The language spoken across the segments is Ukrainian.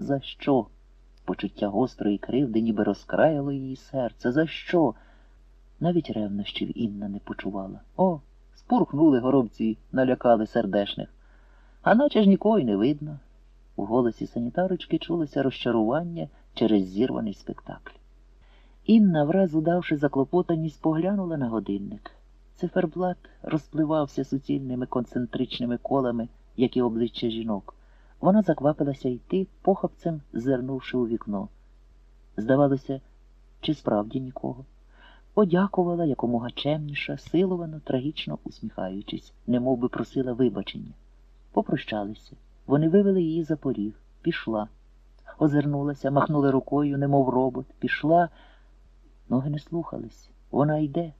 За що? Почуття гострої кривди ніби розкраяло її серце. За що? Навіть ревнощів Інна не почувала. О, спурхнули горобці, налякали сердешних. А наче ж нікого й не видно. У голосі санітарочки чулося розчарування через зірваний спектакль. Інна, враз удавши заклопотаність, поглянула на годинник. Циферблат розпливався суцільними концентричними колами, як і обличчя жінок. Вона заквапилася йти, похапцем зирнувши у вікно. Здавалося, чи справді нікого. Подякувала якомога чемніше, силовано, трагічно усміхаючись, немов би просила вибачення. Попрощалися. Вони вивели її за поріг. Пішла. Озирнулася, махнули рукою, немов робот. Пішла. Ноги не слухались. Вона йде.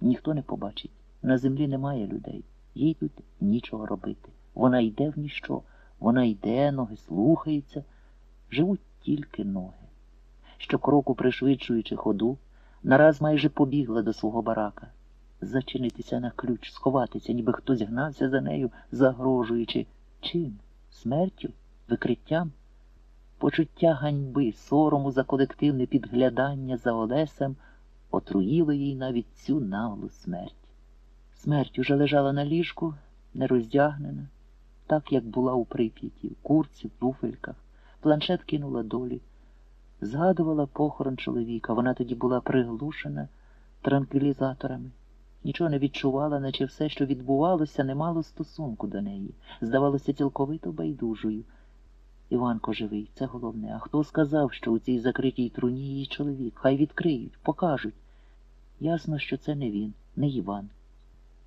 Ніхто не побачить. На землі немає людей. Їй тут нічого робити. Вона йде в ніщо. Вона йде, ноги слухаються. Живуть тільки ноги. Щокроку пришвидшуючи ходу, нараз майже побігла до свого барака. Зачинитися на ключ, сховатися, ніби хтось гнався за нею, загрожуючи. Чим? Смертю? Викриттям? Почуття ганьби, сорому за колективне підглядання за Олесем отруїло їй навіть цю наглу смерть. Смерть уже лежала на ліжку, нероздягнена, так, як була у прип'яті, в курці, в туфельках. Планшет кинула долі. Згадувала похорон чоловіка. Вона тоді була приглушена транквілізаторами. Нічого не відчувала, наче все, що відбувалося, не мало стосунку до неї. Здавалося, цілковито байдужою. Іванко живий, це головне. А хто сказав, що у цій закритій труні її чоловік? Хай відкриють, покажуть. Ясно, що це не він, не Іван.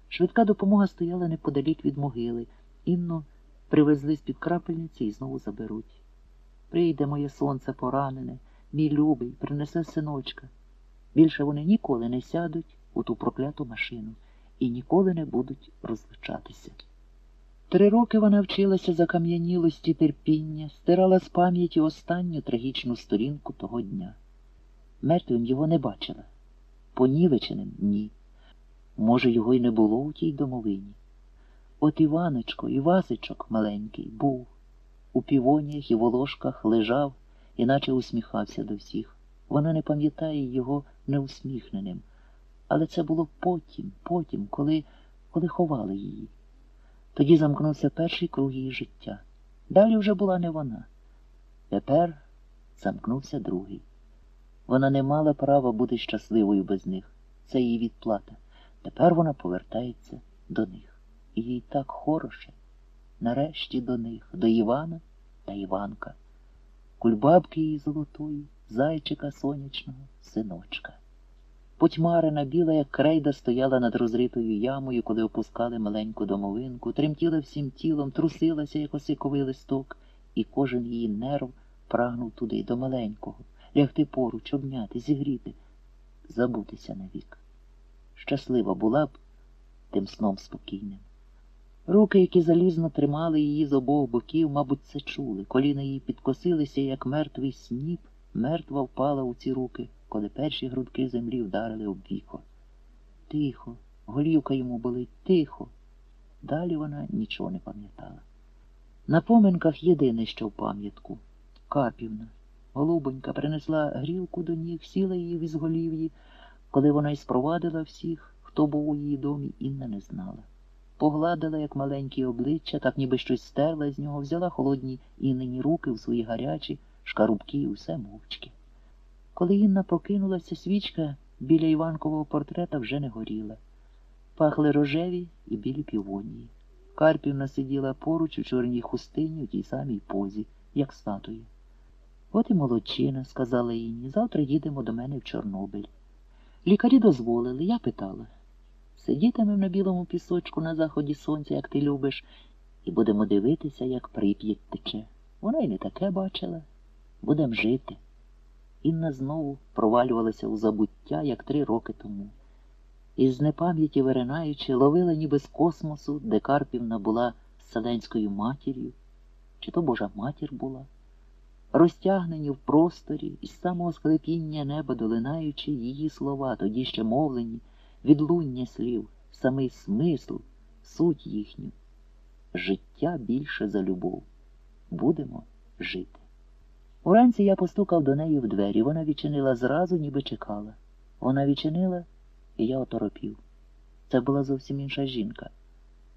Швидка допомога стояла неподалік від могили. Інну привезли з-під крапельниці і знову заберуть. Прийде моє сонце поранене, мій любий, принесе синочка. Більше вони ніколи не сядуть у ту прокляту машину і ніколи не будуть розлучатися. Три роки вона вчилася закам'янілості терпіння, стирала з пам'яті останню трагічну сторінку того дня. Мертвим його не бачила, понівеченим ні. Може, його й не було у тій домовині. От Іваночко, Івасичок маленький був. У півоніях і волошках лежав, іначе усміхався до всіх. Вона не пам'ятає його неусміхненим. Але це було потім, потім, коли, коли ховали її. Тоді замкнувся перший круг її життя. Далі вже була не вона. Тепер замкнувся другий. Вона не мала права бути щасливою без них. Це її відплата. Тепер вона повертається до них. І їй так хороше. Нарешті до них, до Івана та Іванка, кульбабки її золотої, зайчика сонячного, синочка. Потьмарена біла, як крейда, стояла над розритою ямою, коли опускали маленьку домовинку, тремтіла всім тілом, трусилася, як осиковий листок, і кожен її нерв прагнув туди, до маленького, лягти поруч, обняти, зігріти, забутися навік. Щаслива була б тим сном спокійним. Руки, які залізно тримали її з обох боків, мабуть, це чули. Коліна її підкосилися, як мертвий сніп, мертва впала у ці руки, коли перші грудки землі вдарили об віко. Тихо, голівка йому болить, тихо. Далі вона нічого не пам'ятала. На поминках єдине, що в пам'ятку Карпівна. Голубонька принесла грілку до ніг, сіла її в ізголів'ї. Коли вона й спровадила всіх, хто був у її домі, Інна не знала. Погладила, як маленькі обличчя, так ніби щось стерла з нього, взяла холодні іннині руки в свої гарячі, шкарубки і усе мовчки. Коли Інна прокинулася, свічка біля Іванкового портрета вже не горіла. Пахли рожеві і білі півонії. Карпівна сиділа поруч у чорній хустині у тій самій позі, як статуя. От і молодчина, сказала Інні, завтра їдемо до мене в Чорнобиль. Лікарі дозволили, я питала. Сидітимемо на білому пісочку на заході сонця, як ти любиш, і будемо дивитися, як прип'ять тече. Вона й не таке бачила. Будем жити. Інна знову провалювалася у забуття, як три роки тому. Із непам'яті виринаючи, ловила ніби з космосу, де Карпівна була вселенською матір'ю, чи то Божа матір була, розтягнені в просторі, із самого склепіння неба долинаючи її слова, тоді ще мовлені, відлуння слів, самий смисл, суть їхню. Життя більше за любов. Будемо жити. Уранці я постукав до неї в двері. Вона відчинила зразу, ніби чекала. Вона відчинила, і я оторопів. Це була зовсім інша жінка.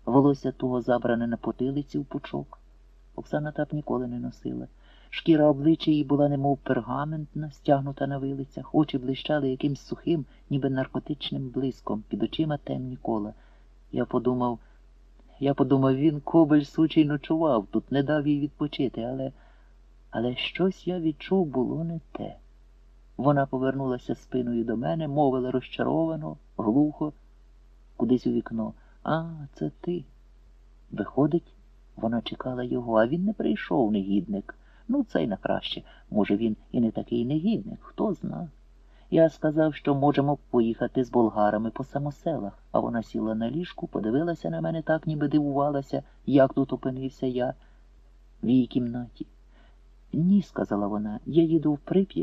Волосся туго забране на потилиці в пучок. Оксана так ніколи не носила. Шкіра обличчя її була немов пергаментна, стягнута на вилицях, очі блищали якимсь сухим, ніби наркотичним блиском, під очима темні кола. Я подумав, я подумав, він кобель сучий ночував, тут не дав їй відпочити, але. Але щось я відчув було не те. Вона повернулася спиною до мене, мовила розчаровано, глухо, кудись у вікно. А, це ти. Виходить, вона чекала його, а він не прийшов, негідник. Ну, це й на краще. Може, він і не такий негідник, хто зна. Я сказав, що можемо поїхати з болгарами по самоселах, а вона сіла на ліжку, подивилася на мене так, ніби дивувалася, як тут опинився я в її кімнаті. Ні, сказала вона, я їду в Прип'ять.